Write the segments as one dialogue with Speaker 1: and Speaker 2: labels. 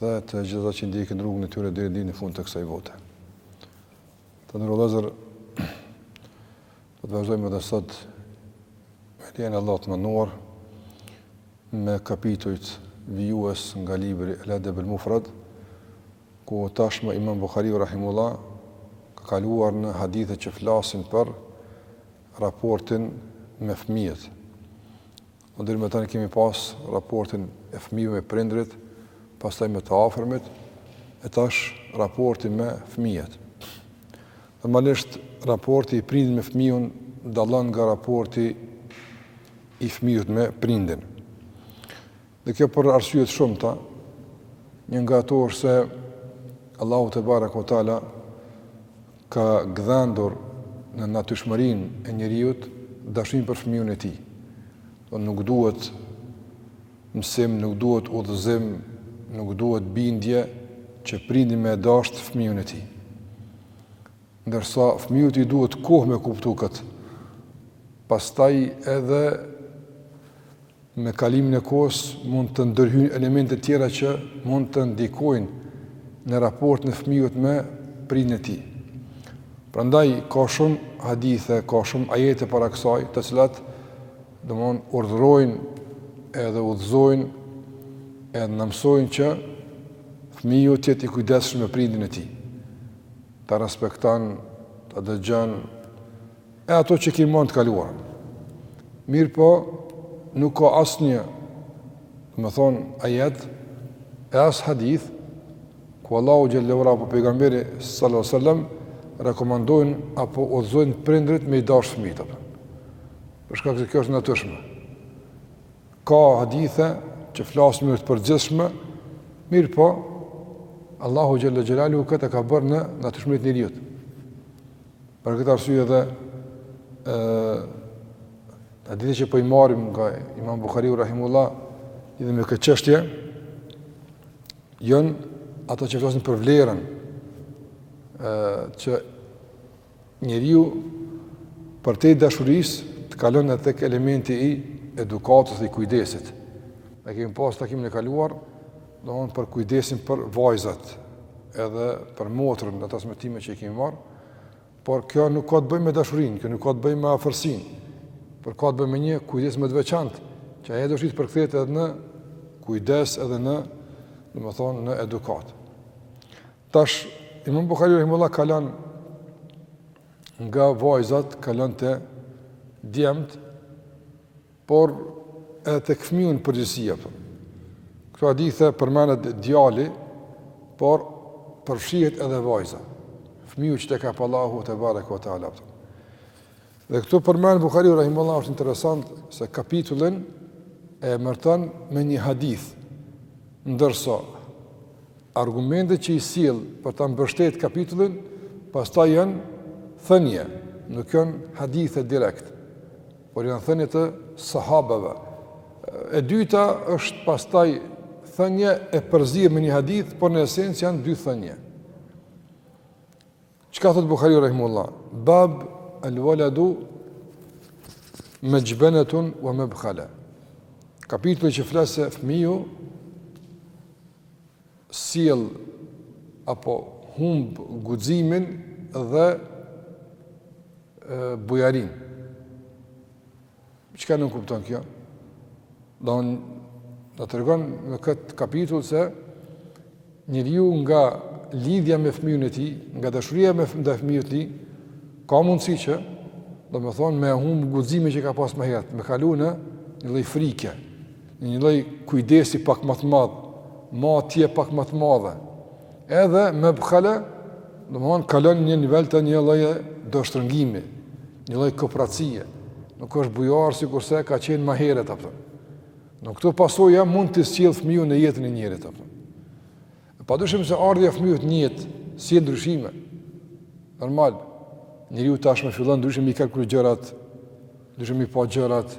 Speaker 1: dhe të gjithë ata që ndjekin rrugën e tyre deri ditën e fundit të kësaj bote. Të nderuar vëllezër, do të vazhdojmë edhe sot me lejen e Allahut të madhëruar me kapitujt vijues nga libri El Edebul Mufrad, ku tashmë imam Buhariu rahimehullah ka kaluar në hadithet që flasin për raportin me fëmijët. Ne deri më tani kemi pas raportin e fëmijëve me prindërit, pastaj me të afërmit, e tash raporti me fëmijët. Normalisht, raporti i prindit me fëmijun dallon nga raporti i fëmijut me prindin. Dhe kjo për arsye të shumta, një nga to është se Allahu tebareke ue teala ka gdhendur në natyrshmërinë e njeriut dashninë për fëmijën e tij. Dhe nuk duhet mësim, nuk duhet udhëzim, nuk duhet bindje që prindi me e dashtë fëmijën e tij. Ndërsa fëmijut i duhet kohë me kuptu këtë, pastaj edhe Me kalimin e kohës mund të ndërhyjnë elemente tjera që mund të ndikojnë në raportin e fëmijut me prindin e tij. Prandaj ka shumë hadithe, ka shumë ajete para kësaj, të cilat domethënë urdhërojnë edhe udhëzojnë edhe na mësojnë që fëmiu të jetë i kujdesshëm me prindin e tij. Ta respekton, ta dëgjon, e ato që i kemi marrë të kaluarën. Mirëpo, nuk ka asnjë, domethënë, ajet, e as hadith, ku Allahu xhele ue ala apo pejgamberi sallallahu sallam, rekomandojnë apo udhëzojnë prindrit me i dashtë fëmijët. Për shkak se kjo është e natyrshme. Ka hadithe që flasin në mënyrë të përgjithshme, mirëpo, Allahu xhele xhelaluhu këtë e ka bërë në natyrshmërinë e njeriut. Për këtë arsye edhe hadithet që po i marrim nga Imam Buhariu rahimehullah lidhur me këtë çështje janë ato që flasin për vlerën që njeriu përtej dashurisë të kalon edhe tek elementi i edukatës dhe i kujdesit. Ne kemi pas takimin e kaluar Domethënë për kujdesin për vajzat edhe për motrën në transmetime që i kemi marr, por kjo nuk ka të bëjë me dashurinë, kjo nuk ka të bëjë me afërsinë, por ka të bëjë me një kujdes më të veçantë, që ajo dashni të përkthehet edhe në kujdes edhe në, domethënë në edukatë. Tash Imam Buhariu rahimehullah kalon nga vajzat, kalon te djemtë Por edhe tek fëmiju në përgjithësi, a kupton. Këto hadithe përmendet djali, por përfshihet edhe vajza. Fëmiju që ta jep Allahu tebareke ue teala. Dhe këtu përmend Buhariu rahimullahu është interesant se kapitullin e emërton me një hadith. Ndërsa argumentet që i sjell për ta mbështetur kapitullin, pastaj janë thënie, nuk janë hadithe direkt. Por janë thënie të sahabëve. E dyta është pastaj thënie e përzier me një hadith, por në esencë janë dy thënie. Çka thotë Buhariu rahimullah? Bab el ueledu mexhbenetun ue mebkhale. Kapitulli që flet se fëmiju sjell apo humb guximin dhe bujarinë. Çka nënkupton kjo? Do të na tregon në këtë kapitull se njeriu nga lidhja me fëmijën e tij, nga dashuria ndaj fëmijës tij, ka mundësi që, domethonë, me humb guximin që ka pas më herët, me kalu në një lloj frike, Në një lloj kujdesi pak më të madh, madje pak më të madhe. Edhe mebkhale, domethonë kalon një nivel të një lloj dorështrëngimi, një lloj kopracie. Nuk është bujar sikurse ka qenë më herët, a kupton. Pra këto pasoja mund t'i sjell fëmiju në jetën e njerit, a kupton. Pa dyshim se ardhja e fëmijës në jetë sjell ndryshime, normal, njeriu tashmë fillon ndryshe me i kalkulu gjërat, ndryshe me i pa gjërat,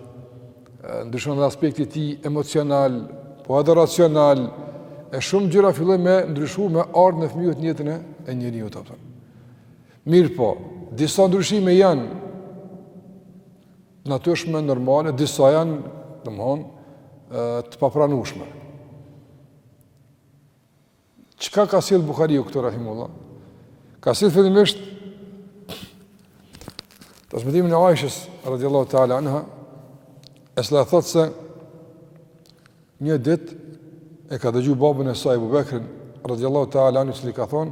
Speaker 1: ndryshon dhe aspekti i tij emocional, po edhe racional, e shumë gjëra fillojnë me ndryshu me ardhjen e fëmijës në jetën e njeriut, a kupton. Mirëpo, disa ndryshime janë të natyrshme, normale, disa janë, domethonë, të papranueshme. Çka ka sjell Buhariu këtu rahimullah? Ka sjell fillimisht transmetimin e Aishës radhiyallahu ta'ala anha, e cila thotë se një ditë e ka dëgju babën e saj Abu Bekrin radhiyallahu ta'ala anhu i cili ka thonë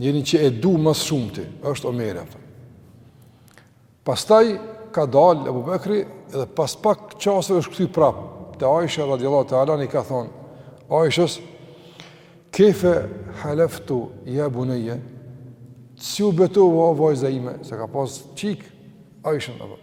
Speaker 1: Njerin që e du më së shumti, është Omeri, a kupton. Pastaj ka dalë Ebu Bekri edhe pas pak çastesh është kthy prapë te Aisha radiallahu ta'ala anha i ka thonë, Aishës, kejfe haleftu ja buneje, si u betova o vajza ime, se ka pas çikë Aishën, a kupton.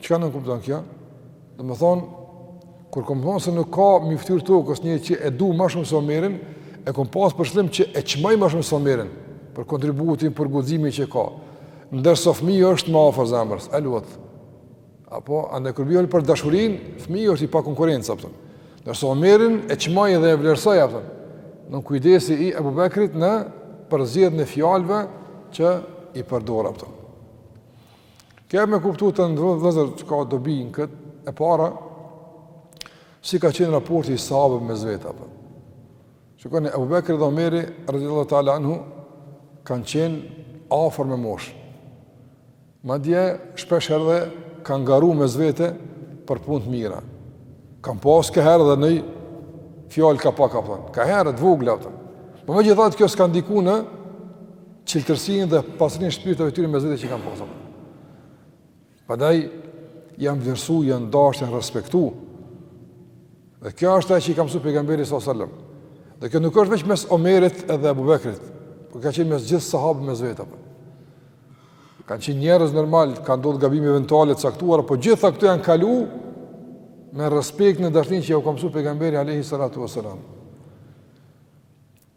Speaker 1: Çka nënkupton kjo? Domethonë, kur kom thonë se nuk ka mbi fytyrë t'tokës një që e du ma shumë se Omerin, e kom pasë për qëllim që e çmoj ma shumë se Omerin, për kontributin, për guximin që ka. Ndërsa fëmija është ma afër zemrës, evlat. Apo, andaj kur bjen fjala për dashurinë, fëmija është i pa konkurrencë, kupton. Ndërsa Omerin e çmoj dhe e vlerësoj, kupton. Në kujdesi i Ebu Bekrit në përzgjedhjen e fjalëve që i përdor, kupton. Kjo me kuptu të nderuar vëllezër që ka dobi në këtë, e para, si ka qenë raporti i sahabëve mes vete, kupton. Shikoni, Ebu Bekri dhe Omeri, radijallahu teala anhu, kanë qenë afër me moshë. Madje, shpesh herë dhe kanë garu mes vete për punë të mira. Kanë pas kaherë edhe naj fjalë ka pak, kupton. Kaherë, të vogla, kupton. Po megjithatë kjo s'ka ndiku në çiltërsinë dhe pasurinë e shpirtrave të tyre mes vete që e kanë pas. Prandaj janë vlerësu, janë dasht, janë respektu. Dhe kjo është ajo që i ka msu pejgamberi sallallahu alajhi wasallam. Dhe kjo nuk është veç mes Omerit edhe Abu Bekrit, po ka qenë mes gjithë sahabëve mes vete apo. Kanë qenë njerëz normal, kanë ndodh gabime eventuale të caktuara, po gjitha këto janë kalu me respekt e dashninë që jau ka msu pejgamberi alayhi salatu wasalam.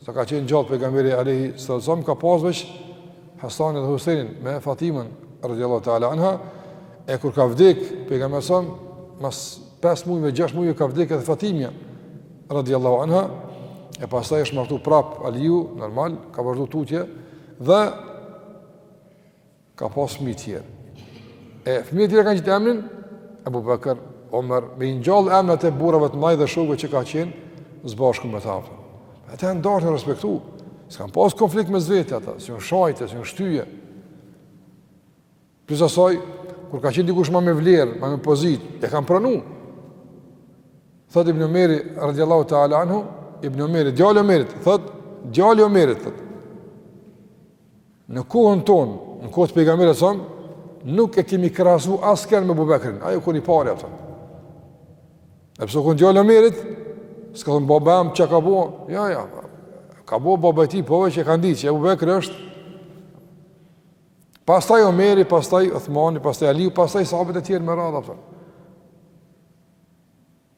Speaker 1: Sa ka qenë gjallë pejgamberi alejhi selam, ka pas veç Hasanin edhe Husenin me Fatimen, radijallahu teala anha, e kur ka vdek pejgamberi alejhi selam, mas 5 mujve, 6 mujve ka vdek edhe Fatimja, radijallahu teala anha, e pastaj është martu prap Aliu, normal, ka vazhdu tutje, dhe Ka pas fëmijë tjerë. E fëmijëve tjerë ka qitë emnin Abu Bakr, Omer, me i ngjallë emrat e burrave të mëdhenj dhe shokëve që ka qenë së bashku me ta. Ata janë dasht e respektu. S'kan pas konflikt mes vete ata, s'jan shajt, s'jan shty. Plus asoj, kur ka qenë dikush ma me vlerë, ma me pozitë, e kanë pranu. Thot Ibn Omeri radhiyallahu ta'ala anhu, Ibn Omeri djali i Omerit, thot djali i Omerit. Thot. Në kohën tonë, në kohë të pejgamberit alejhi selam, nuk e kemi krahasu askën me Ebu Bekrin, ai u kon i pari, kupton. Edhe pse u kon djali i Omerit, s'ka thënë baba jem çka ka bo, ja, ja, ka bo baba i tij, po veç e kanë ditë që Ebu Bekri është, pastaj Omeri, pastaj Othmani, pastaj Aliu, pastaj sahabët e tjerë me radhë, kupton.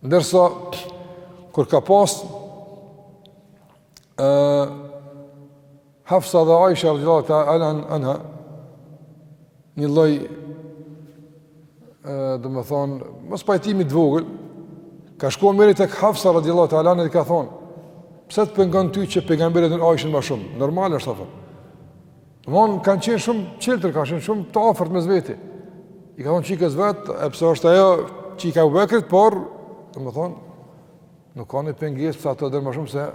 Speaker 1: Ndërsa, kur ka pas e, Hafsa dhe Aisha radijallahu teala anha, një lloj, domethonë, mospajtimi t'vogël, ka shku Omeri te Hafsa radijallahu teala anha e i ka thonë, pse të pengon ty që pejgamberi e don Aishen ma shumë? Normale është, kupton. Vonë kanë qenë shumë t'çiltër, kanë qenë shumë të afërt mes veti. I ka thonë çikës vet, e pse është ajo çika e Ebu Bekrit, por, domethënë, nuk ka një pengesë pse atë e do më shumë se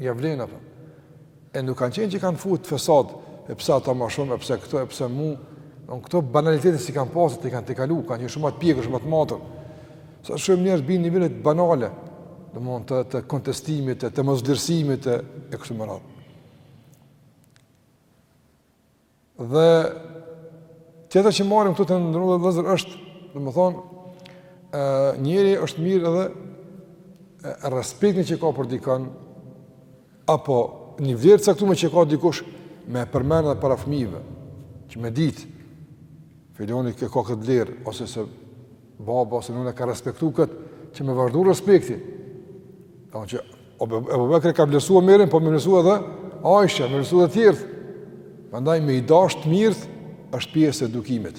Speaker 1: ia vlen, apo. E nuk kanë qenë që kanë futë fesad, e pse atë më shumë, e pse këtë, e pse mu. Në këto banalitete s'i kanë pas, i kanë tejkalu, kanë qenë shumë ma t'pjekë, shumë ma t'matur. Sot shumë njerëz bijnë në nivelet banale, domethënë të, të kontestimit, të, të mosvlerësimit, e, e kështu me radhë. Dhe tjetër që marrim këtu të nderuar vëllezër është, domethënë, njeri është mirë edhe respektin që ka për dikën, apo një vlerë të caktume që ka dikush me përmend edhe para fëmijëve, që me ditë, filani e ka këtë vlerë, ose se Baba ose nëna ka respektu këtë, që me vazhdu respekti. Domthon që Ebu Bekri ka vlerësu Omerin, po me vlerësu edhe Aisha, me vlerësu edhe tjerët. Prandaj me i dash të mirët është pjesë e edukimit.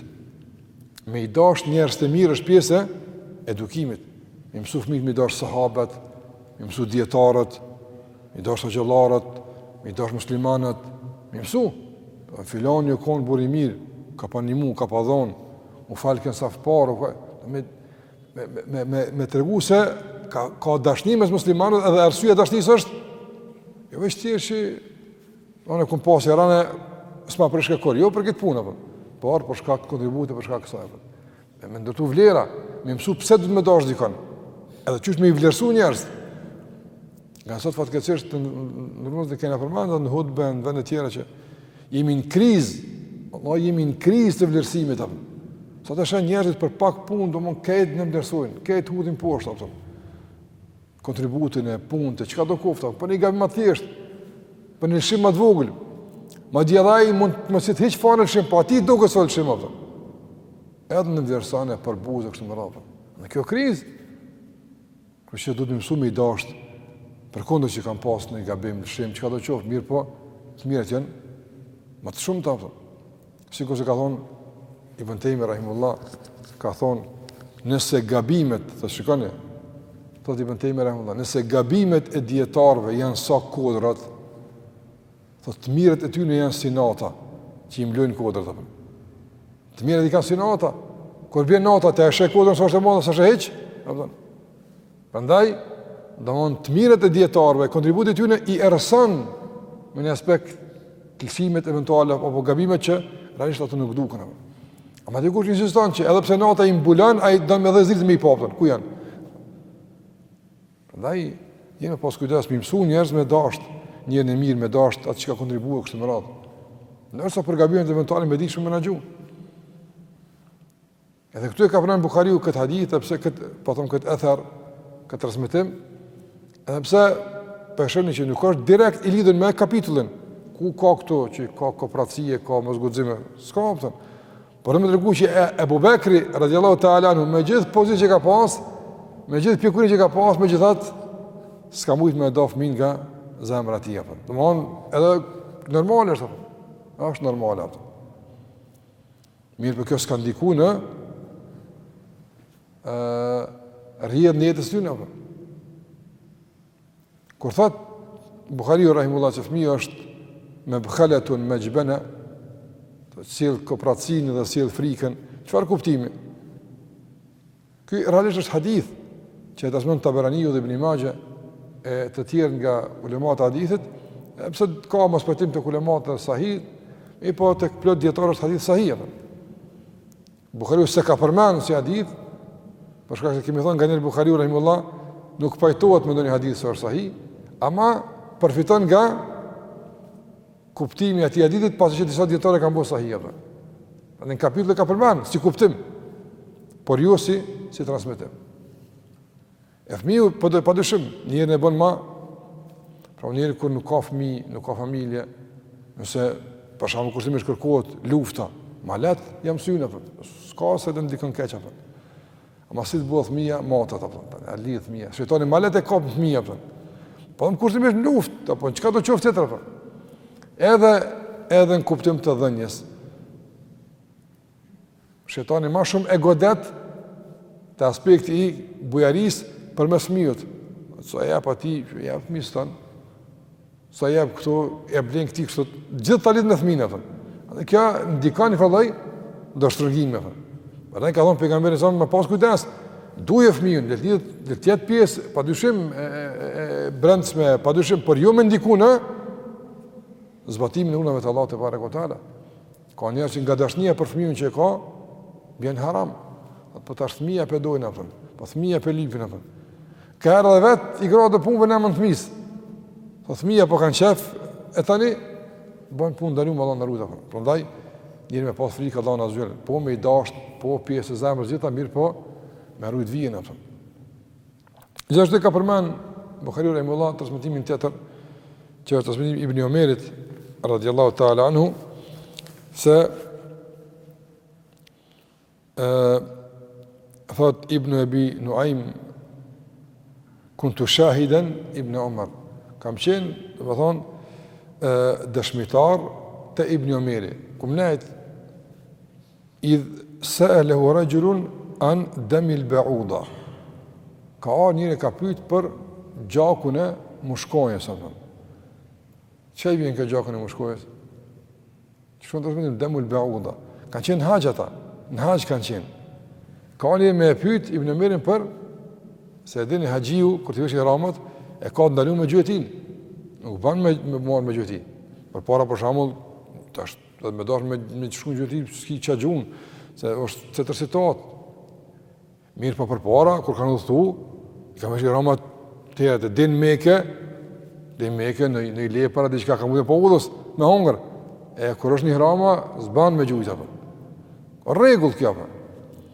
Speaker 1: Me i dash njerëzit e mirë është pjesë e edukimit. Me i mësu fëmijët me i dash sahabët, me i mësu dijetarët, me i dash hoxhallarët, me i dash muslimanët, me i mësu. Po filani u kon burrë i mirë, ka pas ndihmu, ka pas dhon, U falke në saf të parë, me, me, me, me, me tregu se ka, ka dashni mes muslimanët edhe arsyja e dashnisë është, jo veç ti që, unë e kom pas jaran e s'ma prishke kurrë, jo për këtë punë, apo, por për shkak të kontributit, për shkak t'kësaj, apo. Me, me ndërtu vlera, me i mësu pse duhet me dashtë dikon, edhe qysh me i vlerësu njerëzit, Nga sot fatkeqësisht të nderuar vëllezër e kena përmendur në hutbe në vende të tjera që jemi në krizë, Allah jemi në krizë të vlerësimit apo. Sot i sheh njerëzit për pak punë domethënë të nënvlerësojnë, të hudhin poshtë apo. Kontributin e punës, çka do koftë, për një gabim ma t'thjeshtë. Për një lëshim ma të vogël. Madje edhe ai mund të mos jetë hiç fare lëshim, po atij i duket si lëshim apo. Edhe nënvlerëson e përbuz e kështu me radhë. Në kjo krizë Kështu që duhet me i mësu me i dashtë, përkundër që kanë pasur një gabim, lëshim, çka do qoftë, mirëpo, të mirat janë ma të shumta, apo. Sikurse ka thonë, Ibn Tejmije, Rahimullah, ka thonë, nëse gabimet, thotë shikoni, thotë Ibn Tejmije, Rahimullah, nëse gabimet e dijetarëve janë sa kodrat, Thotë të mirat e tyne janë si nata, që i mblojnë kodrat, apo. Të mirat i kanë si nata, kur bje nata, a e sheh kodrën, s'e sheh ma, s'e sheh hiç, apo. Prandaj, domethënë të mirat e dijetarëve, kontributi i tyne i errëson, në një aspekt, lëshimet eventuale, apo gabimet që, realisht ato nuk duken, apo. Ama dikush insiston që edhe pse nata i mbulon, ai don me dhez dritë me i pa, apo, ku janë? Ndaj, jemi me pas kujdes, me i mësu njerëz me dashtë, njerin e mirë me dashtë, atë që ka kontribua, kështu me radhë. Ndërsa për gabimet eventuale me ditë me i menaxhu. Edhe këtu e ka përmend Buhariu këtë hadith, edhe pse këtë, po thom këtë ether, këtë transmitim, edhe pse po e shihni që nuk është direkt i lidhun me kapitullin, ku ka këtu që ka kopracie, ka mosguxime, s'ka, a po kupton. Por me tregu që Abu Bekri radhiyallahu ta'ala anhu me gjithë pozitën që ka pas, me gjithë pjekurinë që ka pas, megjithatë s'ka mujt me do fëmin nga zemra e tij apo. Domthon edhe normale është apo. Është normale apo. Mirë, por kjo s'ka ndikuar në rrjedhën e jetës tyne apo. Kur thot Buhariu rahimullahu se fëmia është mebkhaletun mexhbene, sjell kopracinë dhe sjell frikën, çfarë kuptimi? Ky realisht është hadith që e transmeton Taberaniu dhe Ibn Maxhe e të tjerë nga ulemat e hadithit, edhe pse ka mospajtim te ulemat a është sahih, mirëpo tek plot dijetarë është hadith sahih. Buhariu s'e ka përmendur si hadith, për shkak se kemi thënë nganjëherë Buhariu rahimullah, nuk pajtohet me ndonjë hadith se është sahih, ama përfiton nga kuptimi i atij hadithit pasi që disa dijetarë e kanë bërë sahih atë. Në kapitull e ka përmend si kuptim, por jo si si transmetim. E fëmiu, po do e padyshim, njerën e bënë ma, pra njerën kër nuk ka fëmi, nuk ka familje, nëse përshamë kërësimi është kërkohet lufta, ma let, jam së june, s'ka se dhe ndikën keqa, për. ma si të bëhë fëmija, matët, për, e lidhë fëmija, shetani ma let e kapë fëmija, për. po në kërësimi është luft, të, për, qëka do qoftë të të edhe, edhe në kuptim të dhenjes, Shejtani ma shumë e godet te aspekti i bujarisë përmes fëmijut. Sa e jap atij, ia jap fëmijës, thonë, sa e jap këtu, ia blen këtij kështu, gjithçka ta lidh me fëmijën. Dhe kjo ndikon një farë lloj, do shtrëngime. Prandaj na ka thonë pejgamberi sallallahu alejhi ve selem me pas kujdes, duje fëmijën, le të le të jetë pjesë padyshim e, e, e brendshme, padyshim, por jo me ndiku në zbatimin e urdhnave të Allahut tebareke ve teala. Ka njerëz që nga dashnija për fëmijën që e ka, bien n'haram. Po tash fëmija po e dojnë, a po kupton. Po fëmija po e lypin, a po kupton. Ka herë edhe vetë i hyn do punëve në emën të fëmijës. Po fëmija po kanë qejf, e tani, bëjnë punë haram, Allahu na ruajt, a po kupton. Prandaj, njeri me pas frikë, Allahun azze ve xhel, po me i dashtë, po pjesë e zemrës, gjitha, mirëpo me rujtë vijën, a po kupton. Gjithashtu e ka përmend Buhariu rahimullah transmetimin tjetër që është transmetimi i Ibn Omerit radhiyallahu ta'ala anhu se ë thot Ibn Abi Nuaim kuntu shahidan Ibn Umar kam qen domethonë dëshmitar te Ibn Omeri kum nejt Idh sa'alahu rajulun an damil ba'uda. Ka ardh njëri e ka pyt për gjakun e mushkonjës apo. Çka i vjen kjo gjakun e mushkonjës? Domethonë damul ba'uda? Kanë qenë n'haxh ata, në haxh kanë qenë. Ka ardh njëri me e pyt Ibn Omerin për se e dini haxhiu kur t'i vesh ihramat e ka t'ndalume gjuetinë. Nuk ban me u marr me gjueti. Përpara për shembull tash Edhe me dashë me, me shku në gjueti, s'ki çka gjun, se është tjetër situatë. Mirëpo përpara, kur kanë udhëtu, i kanë veshë ihramat të jetë, deri n'Meke, deri n'Meke në, naj lepur a diçka ka mujtë po udhës, me hongër. E kur është n'ihrama, s'ban me gjujtë, apo. Rregull kjo, apo.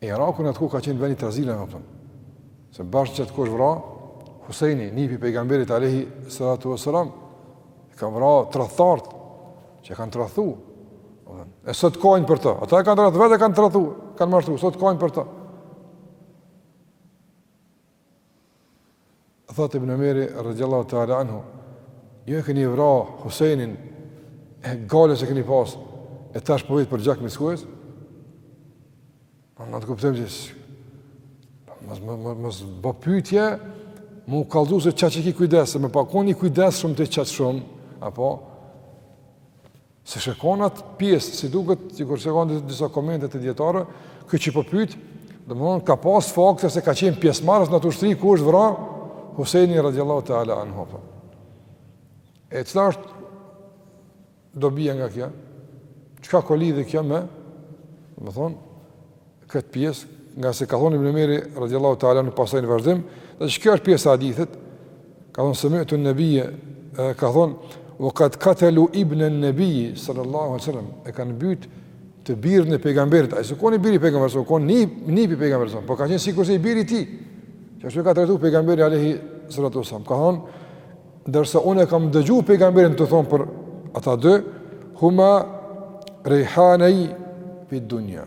Speaker 1: E Iraku në atë kohë ka qenë vend i trazirave, domethonë. Se bash qaty ku osht vra Husaini, nipi i pejgamberit alayhi salatu wasalam, e kanë vra tradhtarët që e kanë tradhtu. E sot kajnë për të. Ata e kanë tradhtu, vetë e kanë tradhtu, kanë mashtru, sot kajnë për të. Thotë Ibn Omeri, radiallahu ta'ala anhu, ju e keni vra Huseinin, e gajle që keni pas, e tash po vet për gjak mushkojës, n'atë kuptim që mos mos mos mos bë pyetje, me u kallzu se qaq i ki kujdes, me pas konë i kujdesshëm ti qaq shumë, apo Se ish konë n'atë pjesë, si duket, sikur shikon disa, disa komente të dijetarëve, ky që po pyt, domethonë, ka pas fakte se ka qenë pjesëmarrës n'atë ushtri, ku është vra, Husejni radiallahu ta'ala anhu, apo. E cila është dobia nga kjo, çka ka lidhje kjo me, domethonë, këtë pjesë, ngase ka thonë Ibn Omeri radhiyallahu ta'ala anhu pastaj në vazhdim, edhe kjo është pjesa e hadithit, ka thonë semi'tu nebije, ka thonë, ve kad katelu Ibn e nëbiji, sallallahu alaihi sallam, e kanë mbyt të birin e pejgamberit, ai s'u konë i biri i pejgamberit, u konë nipi i pejgamberit, sëmë, po ka qenë sikurse i biri i tij, qashtu e ka trajtu pejgamberi, alaihi sallatu sallam, ka thonë, Ndërsa unë e kam dëgju pejgamberin tu thonë për ata dy, huma rejhanej fi dunja.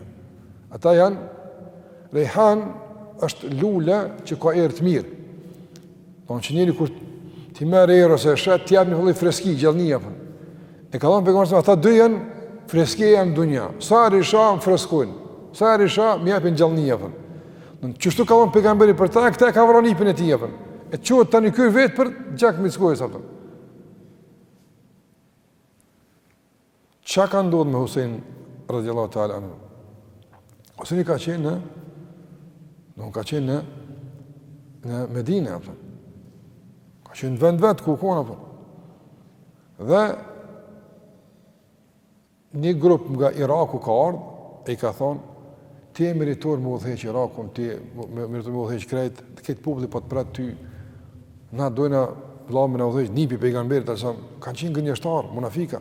Speaker 1: Ata janë, rejhan është lule që ka erë të mirë. Apo që njeri kur t'i merr erë ose e sheh, të jep njëfarë lloj freski, gjallni, apo. E ka thonë pejgamberi, ata dy janë freskia jeme n'dunja. Sa herë i shoh m'freskojnë, sa herë i shoh m'japin gjallni, apo. Qështu ka thonë pejgamberi për ta, e këta e ka vra nipin e tij, a kupton. E çohet tani ky vet për gjak mickojës, a kupton. Qa ka ndodhë me Husein, radiallahu ta'ala anhu? Huseini ka qenë në, në ka qenë në, në Medine, a kupton. Ka qenë në vend vet, ku kona, a kupton. Dhe, Një grup nga Iraku ka ardh e i ka thonë ti je meritor me udhëheq Irakun, ti je meritor me udhëheq krejt, krejt populli po të pret ty. Na dojna vëlla me na udhëheq nipi i pejgamberit sallallahu alajhi wasallam, kanë qenë gënjeshtarë, munafika.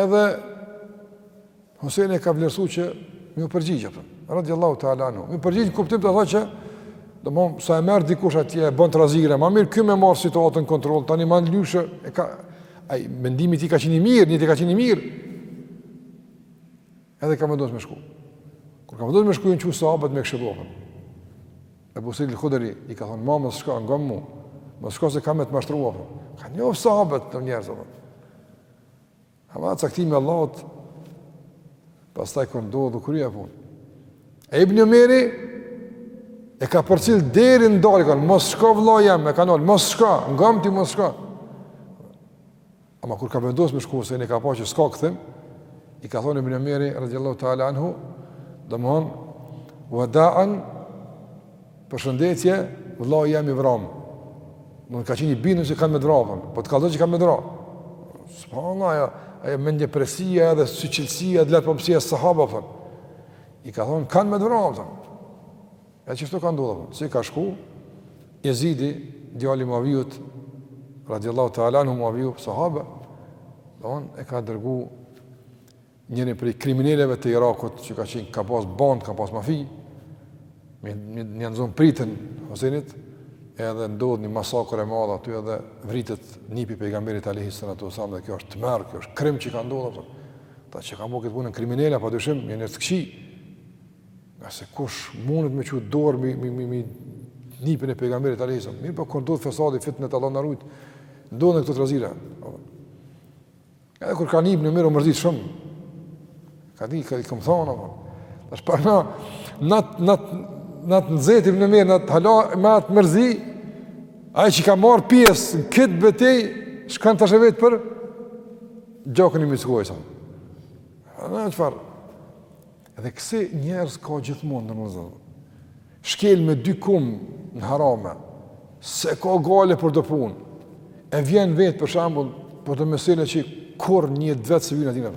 Speaker 1: Edhe Husejni e ka vlerësu që me u përgjigj atë. Radiallahu ta'ala anhu. Me u përgjigj në kuptim të thotë që domethënë sa e merr dikush atje e bën trazire, më mirë ky me marr situatën në kontroll. Tani më ndryshe e ka ai mendimi i tij ka qenë i mirë, nijeti ka qenë i mirë. Edhe ka vendosur me shku. Kur ka vendosur me shku janë çu sahabët me këshillu. Ebu Seid El Hudri i ka thonë mos shko, ngom mu, mos shko se kanë me të mashtru. Kanë njoft sahabët njerëzit. Ama caktimi i Allahut, pastaj kur ndodh u kry ajo punë. E ibn Omeri e ka përcjell deri në dalë, ka thonë mos shko vlla jem, i ka thonë mos shko, ngom ti mos shko. Ama kur ka vendosë me shku, se e ka pa që s'ka kthim, i ka thonë ibn Omeri, radiallahu ta'ala anhu, domethonë, vëdaan, Përshëndetje, vëllai jem i vramë. Domethënë ka qenë i bindur që kanë me të vra, a kupton, po të kallzoj që kanë me të vra. Subhanallahu ajo, ajo mendjeprehtësia edhe syçelësia dhe largpamësia e sahabëve. Po. I ka thonë kanë me të vra, a kupton. Edhe qështu ka ndodhur. Po. Si ka shku, Jezidi, djali i Muaviut radiallahu ta'ala anhu Muaviu sahabe, don e ka dërgu njërin prej kriminelëve të Irakut që ka qenë ka pas bandë, ka pas mafi, me ja, ja zon pritën Huseinit, edhe ndodh një masakër e madhe aty edhe vritet nipi i pejgamberit alejhi salatu wesselam dhe kjo është tmerr, kjo është krim që ka ndodhë, a kupton. Ata që e kanë bo këtë punë janë kriminelë, pa dyshim, janë njerëz të këqij, ngase kush mundet me çu dorë mi, mi, mi, mi nipin e pejgamberit alejhi salatu wesselam, mirëpo, kur ndodh fesadi, fitnet, Allahu na rujtë, ndodhin këto trazira, Edhe kur ka ni ibn Omeri u mërzit shumë. Ka di ka i kam thonë apo. Tash pa na nat nat nat nxehtim ibn Omeri, nat hala me atë mërzi. Ai që ka marr pjesë në këtë betejë, shkon tash e vet për gjakun e mickojës. Ana çfarë? Dhe kësi njerëz ka gjithmonë në mëzën. Shkel me dy kamë në harame, s'e ka gajle për do punë, e vjen vet për shembull për do mesele që kurrë n'jetë t'vet s'i vyn atina.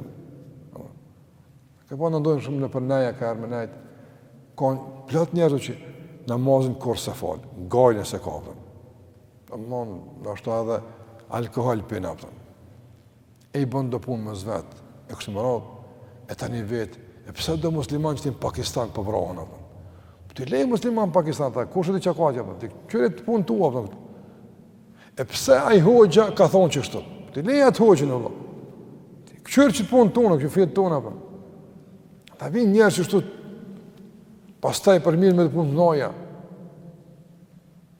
Speaker 1: Ka po në ndojnë shumë nëpër neja, ka arme nejtë, ka plot njerëz që namazin kurrë s'e fal, gajle s'e ka për. Në mëzën, në ashtu edhe alkohol pin. E i bën do punë më zvet, e kështu me radhë, e tani vet, e pse do musliman qaty në Pakistan po vrahen, a po, po ti leji muslimanët në Pakistan, ta, ku shëtë i qakatja, a po, ti kqyri punët tua, a po, e pse ai hoxha ka thonë qështu, po ti leje atë hoxhën, a po, ti kqyri qito punë tona, kjo fjetë tona, a po, ta vijnë njerëz qështu, pastaj për mirë me do punë të noja,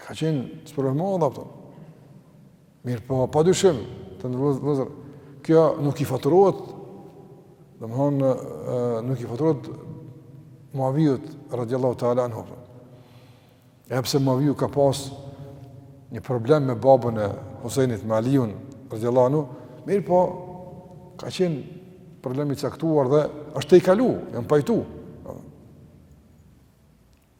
Speaker 1: Ka qenë sprovë e madhe, kupton. Mirëpo, pa dyshim, të nderuar vëllezër, kjo nuk i faturohet, domethonë, nuk i faturohet Muavijut, radiallahu ta'ala anhu, kupton. Edhe pse Muaviju ka pas një problem me babën e Husejnit, me Alijun, radiallahu anhu, mirëpo, ka qenë problem i caktuar dhe është tejkalu, janë pajtu.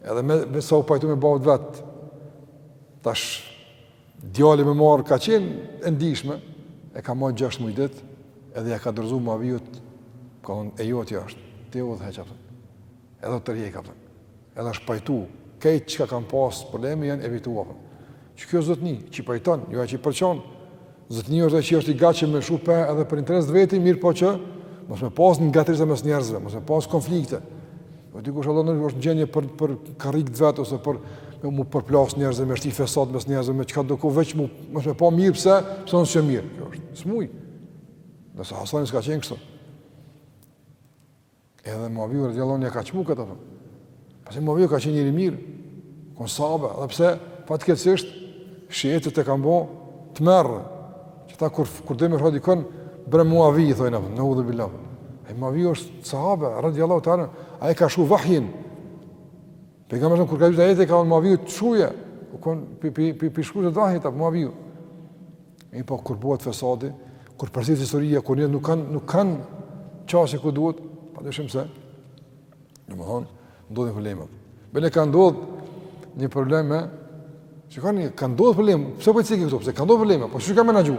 Speaker 1: Edhe me, me sa u pajtu me babë t'vet, tash djali me marrë ka qenë e ndishme, e ka marrë gjashtë muj ditë, edhe ja ka dorzu Muavijut, ka thonë, e jotja është, ti udhëheq, edhe u tërhjek, edhe është pajtu, krejt çka kanë pasë probleme, janë evitu, që ky o zotni, që i pajton, jo ai që përçan, Zotnia është ai që është i gatshëm me lshu pe edhe për interes të vet, mirëpo që mos me pas ngatërresa mes njerëzve, mos me pas konflikte. Po dikush vallahi është n'gjendje për për karrige të vet ose për me mu përplas njerëzve me shti fesat mes njerëzve me çkado ku veç mu mos më pa mirë pse është mirë. Kjo është smundje. Ndërsa Hasani s'ka qenë kështu. Edhe Muaviu radiallahu anhu ja ka çmu këtë, a po. Pasi Muaviu ka qenë njeri i mirë, u kon sahabe, edhe pse fatkeqësisht shiitët e kanë bo tmerr. Qita kur kur dojnë me sha dikon bre Muavi i thonë apo, neudhubillah. Ai Muaviu është sahabe radiallahu ta'ala, ai ka shkru vahjin. Pejgamberi kur ka dhënë ajete ka Muaviu shkruje, u kon pi pi pi pi shkruesve t'vahjit apo Muaviu. Mirpo kur bëhet fesadi, kur përzihet historia kur njerëzit nuk kanë nuk kanë qasje ku duhet, pa dyshim se domethon ndodhin probleme. Bele ka ndodhur një problem me që kanë një kanë ndodhur problem, pse po i cek këto, pse kanë ndodhur probleme, po qysh u kanë menaxhu.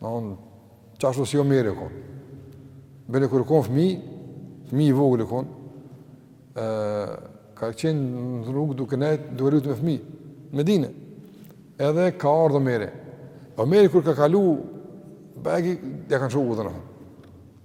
Speaker 1: Në onë, qashtu si Omeri u kon. Bele kur u kon fëmi, fëmi i vogël u kon, e, ka qenë në rrugë duke nejtë, duke lujt me fëmi, n'Medine. Edhe ka ardhë Omeri. Omeri kur ka kalu, të gjithë ja kanë lshu udhën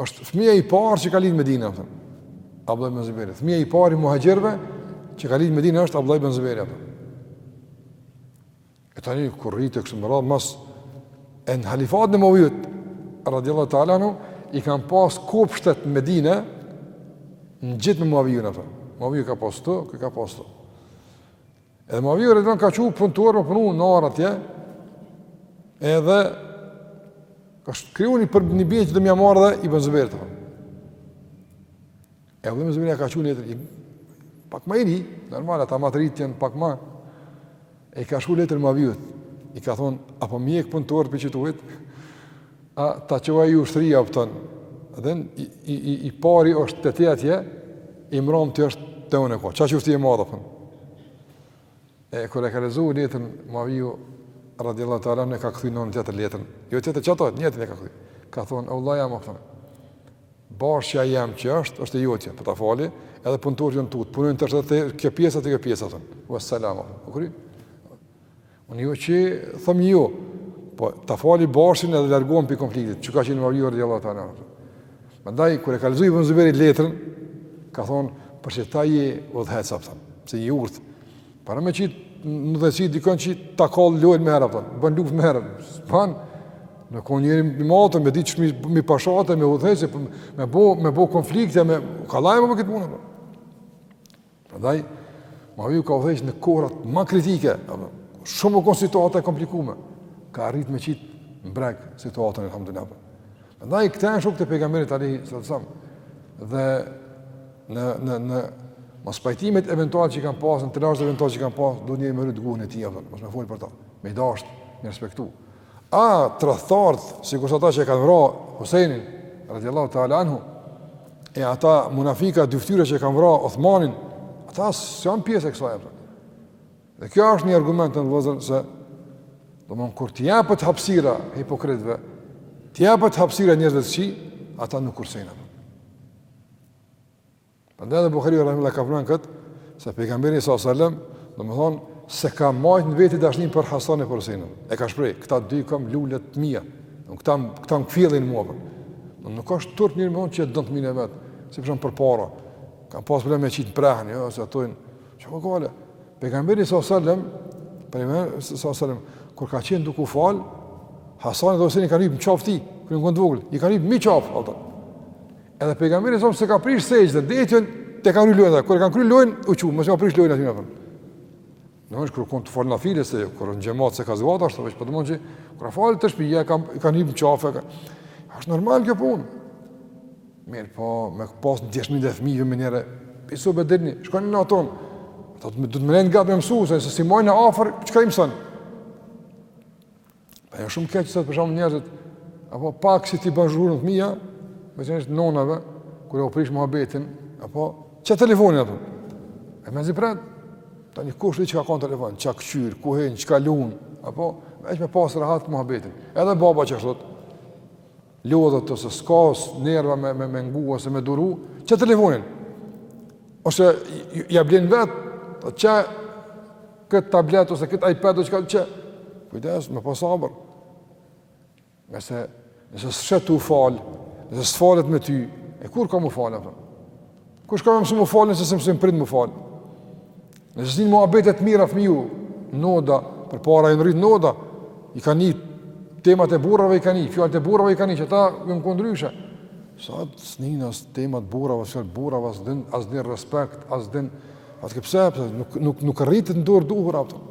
Speaker 1: Është fëmija i parë që ka lind n'Medinë, kupton. Abdullah ibn Zubejri. Fëmija i parë i muhaxhirëve që ka lind n'Medinë është Abdullah ibn Zubejri, kupton. E tani, kur rritet e kështu me radhë, mas e në halifatin e Muavijut, radiallahu teala anhu, i kanë pas kopshtet në Medinë, ngjitë me Muavijun, kupton. Muaviju ka pas këtu, ky ka pas këtu. Edhe më vijë rëndon ka qenë punëtor më punu në orë atje. Edhe ka shkruani për një bie që do më marr dhe i bën zëbert. E vëmë zëbert ka qenë atë. Pak më i ri, normal ata më të rit janë pak më. E ka shku letër më vijë. I ka thon apo mjek punëtor për çituit. A ta çoj ni ushtri, kupton, dhe i, i, i, i pari është te ti atje, i mrami është te unë e ko. Qaq ushtri e madhe, kupton? E kur e ka lexu letrën Muaviju, radiallahu teala anhu, e ka kthy n'anën tjetër letrën. Jo tjetër, qato, t'njëjtën e ka kthy. Ka thonë, o vlla jem, kupton. Bashçja jem që është, është e jotja, po ta fali, edhe punëtorët janë tutë, punojnë të është edhe kjo pjesë, edhe kjo pjesë, kupton. Ve selam, kupton. Unë jo që thom jo, po ta fali bashçen edhe largohem prej konfliktit, çka ka qenë Muaviju radiallahu teala anhu. Mandej, kur e ka lexu Ibn Zubejri letrën, ka thonë, për qata je udhëheqës, kupton, se je i urtë. Para me qitë udhëheqës, dikën që ta kallë lojën meniherë, kupton, bën luftë meniherë, kupton, me konë njeri i matun, me ditë qysh m'i, m'i pashatë, me udhëheq, me bo, me bo konflikte, me, ka lajmë për këtë punë, kupton. Prandaj Muaviu ka udhëheq në kohrat ma kritike, kupton, shumë u kon situata e komplikume. Ka arrit me qit në breg situatën alhamdulillah. Prandaj këta janë shokët e pejgamberit, alejhi salatu ve selam dhe në në në mospajtimet eventuale që kanë pasur, në telashet eventuale që kanë pasur, duhet njeri me ru gjuhën e tij, kupton, mos me fol për to. Me i dashtë, me i respektu. A tradhtart, sikurse ata që e kanë vrarë Husajnin radiallahu ta'ala anhu, e ata munafika dyftyrësh që e kanë vrarë Uthmanin, ata s'janë pjesë e kësaj. Dhe kjo është një argument vllazën, se domethënë kur t'u jepet hapsira hipokritve, t'u jepet hapsira njerëzve të kqij, ata nuk kursejnë. Prandaj edhe Buhariu rahimullahu ka përmend kët se pejgamberi sa selam, domethënë s'e ka majtë në veti dashninë për Hasanin e Husainin. E ka shpreh, këta dy i kam lulet e mia. Këta, këta më kthjellin mua. Po. Nuk ka turp njeri me thonë që e don fminë e vet, si për shembull përpara. Kanë pas problem me qit në prehën, jo, se ato janë çka gale. Pejgamberi sa selam, pejgamberi sa selam, kur ka qenë duke u fal, Hasani e Husaini i kanë hyp në qafë, kur janë qenë t'vogël, i kanë hyp në qafë ata. Edhe pejgamberi sa s'e ka prish sexhden, deri sa e ka kryer lojën. Kur kanë kryer lojën, u çu, mos e prish lojën aty apo. Ndoshta kur u kon tu fal nafile se kur në xhamat s'e ka zgjat ashtu veç po domethënë. Kur ka fal te shtëpia ka ka një qafe. Ka... Është normal kjo punë. Mirëpo me pas 10000 fëmijë menjëhere. Pisu be dini, shkon në aton. Do të do të më lënë gabë mësuese se si më në afër, çka i mëson? Po e shumë keq sot për shembull njerëzit, apo pak si t'i bën zhurmë fëmija, veçanërisht nonave, kur jau prish muhabetin, apo qe telefonin apo? E mezi pret, tani kush e di çka ka n'telefon, çka këqyr, ku hin, çka lun, apo, veç me pas rahat muhabetin. Edhe baba që është, lodhët ose s'ka as nerva me, me, me ngu ose me duru, qe telefonin, ose ja blen vetë, po qe këtë tablet ose këtë iPad ose këtë që, kujdes, me pas sabër, nëse, nëse s'sheh tu u fal, nëse s'falet me ty, e kur ka m'u fal, a kupton? Kush ka me mësu m'u fal nëse s'e mëson prindi m'u fal? Nëse s'nin muhabete t'mira fëmija, n'oda, përpara jon rrit n'oda, i kan ni temat e burrave i kan ni, fjalët e burrave i kan ni, qata jon kon ndryshe. Sot s'nin as temat burrave, fjalët burrave, as din, as din respekt, as din, as ke pse, pse nuk, nuk, nuk rritet në dorë duhur, a kupton.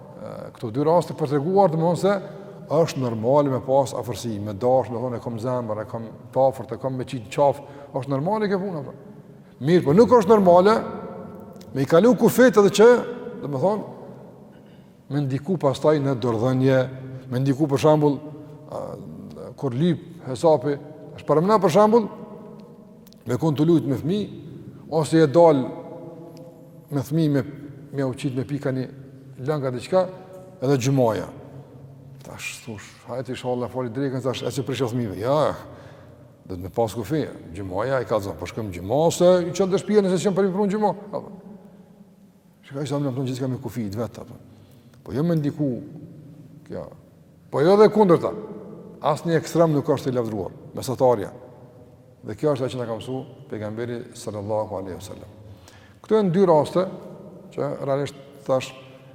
Speaker 1: Këto dy raste për të treguar, domethonë se është normal me pas afërsi, me dashtë, domethonë e kom zemër, e kom t'afërt, e kom me qitë qafë, është normale kjo punë, pra. Mirëpo nuk është normale, me i kalu kufijtë edhe që, domethonë, me ndiku pastaj në dërdhënje, me ndiku për shambull, kur lyp, hesapi, siç përmenda për shambull, Me kon tu lujt me fëmi, ose je dal me fëmi me, me u qit me pi ka një lëng a diçka, edhe xhumaja. Tash thush, hajt inshallah, fali drekën, tash s'e prishi fëmijve. Jo, duhet me pas kufi, xhumaja i kallzon, po shkojm n'xhuma, ose i çon te shpia nëse s'jon për i pru n'xhuma. Që ka islamin domethonë gjithçka me kufit vetë, apo. Po jo me ndiku, kjo. Po jo edhe e kundërta. Asnjë ekstrem nuk është i lavdruar, mesatarja. Dhe kjo është ajo çka na ka msu, pejgamberi sallallahu aleyhi sallam. Këto janë dy raste, që realisht thash,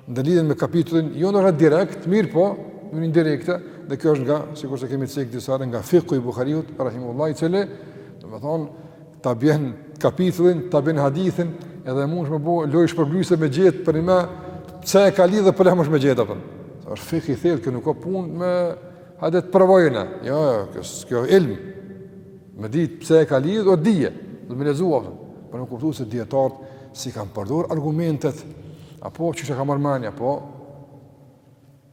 Speaker 1: ndërlidhen me kapitullin, jo ndoshta direkt, mirëpo, n'mënyrë indirekte, dhe kjo është nga, sikurse kemi cek disa herë, nga fikhu i Buhariut, rahimehullah i cili, domethonë, ta bjen kapitullin, ta bjen hadithin, edhe munsh me bo lojë shpërblyse me gjet përnime, pse e ka lidhë e pale a munsh me gjet, a kupton. është fikh i thellë, kjo nuk ka punë me hajde t'provojna, jo, jo, kjo, kjo ilm, me ditë pse e ka lidhë, o dije, edhe me lexu, a kupton. për me kuptu se dijetarët s'i kan përdor argumentet, apo qysh ja ka marr menja, apo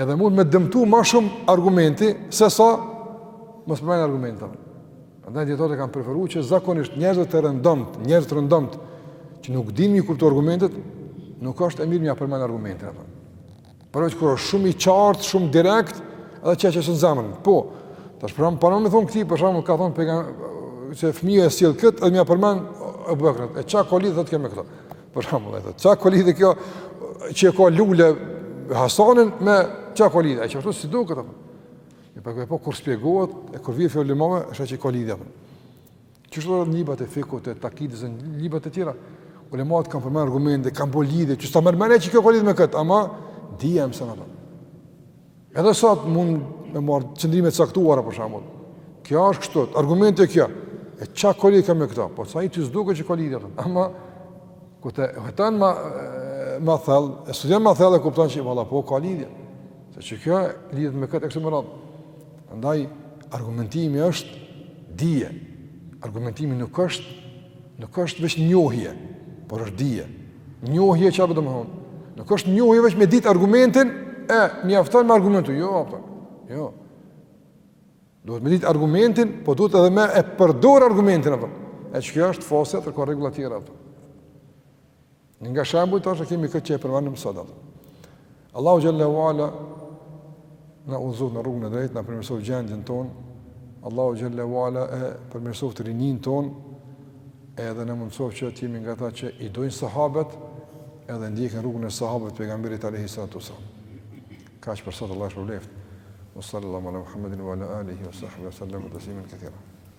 Speaker 1: Edhe mund me dëmtu ma shumë argumenti, se sa mos me përmen argumente. Andaj djetarët e kanë preferu që zakonisht njerëzit të rëndomtë, njerëzit të rëndomtë, që nuk dinë m'i kuptu argumentet, nuk është e mirë m'ia përmen argumentin. Përveç kur është shumë i qartë, shumë direkt, edhe që e qetëson zemrën. Po, tash për me, po me thonë këtij, për shembull, ka thonë pegan, që fëmija e sjell këtë, edhe m'ia përmen e bëkërët. E ça ka lidhje t'ket me këto. Për shembull, ato ça ka lidhje kjo që ka lule Hasanin me ça ka lidhje, ajo ashtu si duket apo. Ne po po kur shpjegohet e kur vjen fjala e ulemave, është ajo ka lidhje apo. Që çdo në librat e fikhut, të akides, në librat e tjera, ulemat kanë përmen argumente, kanë bo lidhje, që s'ta merr menja që kjo ka lidhje me këtë, ama dija e mësën ato. Edhe sot mund me marrë qëndrime të caktuara për shembull. Kjo është kështu, argumenti kjo. E ça ka lidhje ka me këto? Po sa ty s'duket që ka lidhje. Ama, kur e heton ma, ma thellë, e studion ma thellë e kupton që valla po ka lidhje. Se që kjo lidhet me këtë e kështu me radhë. Andaj, argumentimi është dije. Argumentimi nuk është Nuk është veç njohje, por është dije. Njohje çfarë domethënë? Nuk është njohje veç me dit argumentin, e mjafton me argumentu. Jo, apo. Jo. Duhet me dit argumentin, po duhet edhe me e përdor argumentin apo. E kjo është, pasi ka rregulla tjera apo. Një nga shembujt tash e kemi këtë që e përmendëm sot atë. Allahu xhallahu ala na udhëzoftë në rrugën e drejtë, na përmirësoftë gjendjen tonë. Allahu xhallahu ala e përmirësoftë rininë tonë edhe na mundësoftë që të jemi nga ata që i dojnë sahabet edhe ndjekin rrugën e sahabeve të Pejgamberit Alehi Sallatu wa Sallam. Kaq për sot, Allahu ju shpërbleftë. Wa sallallahu ala Muhammedin wa ala alihi wa sahbihi wa sallama tasliman kethira.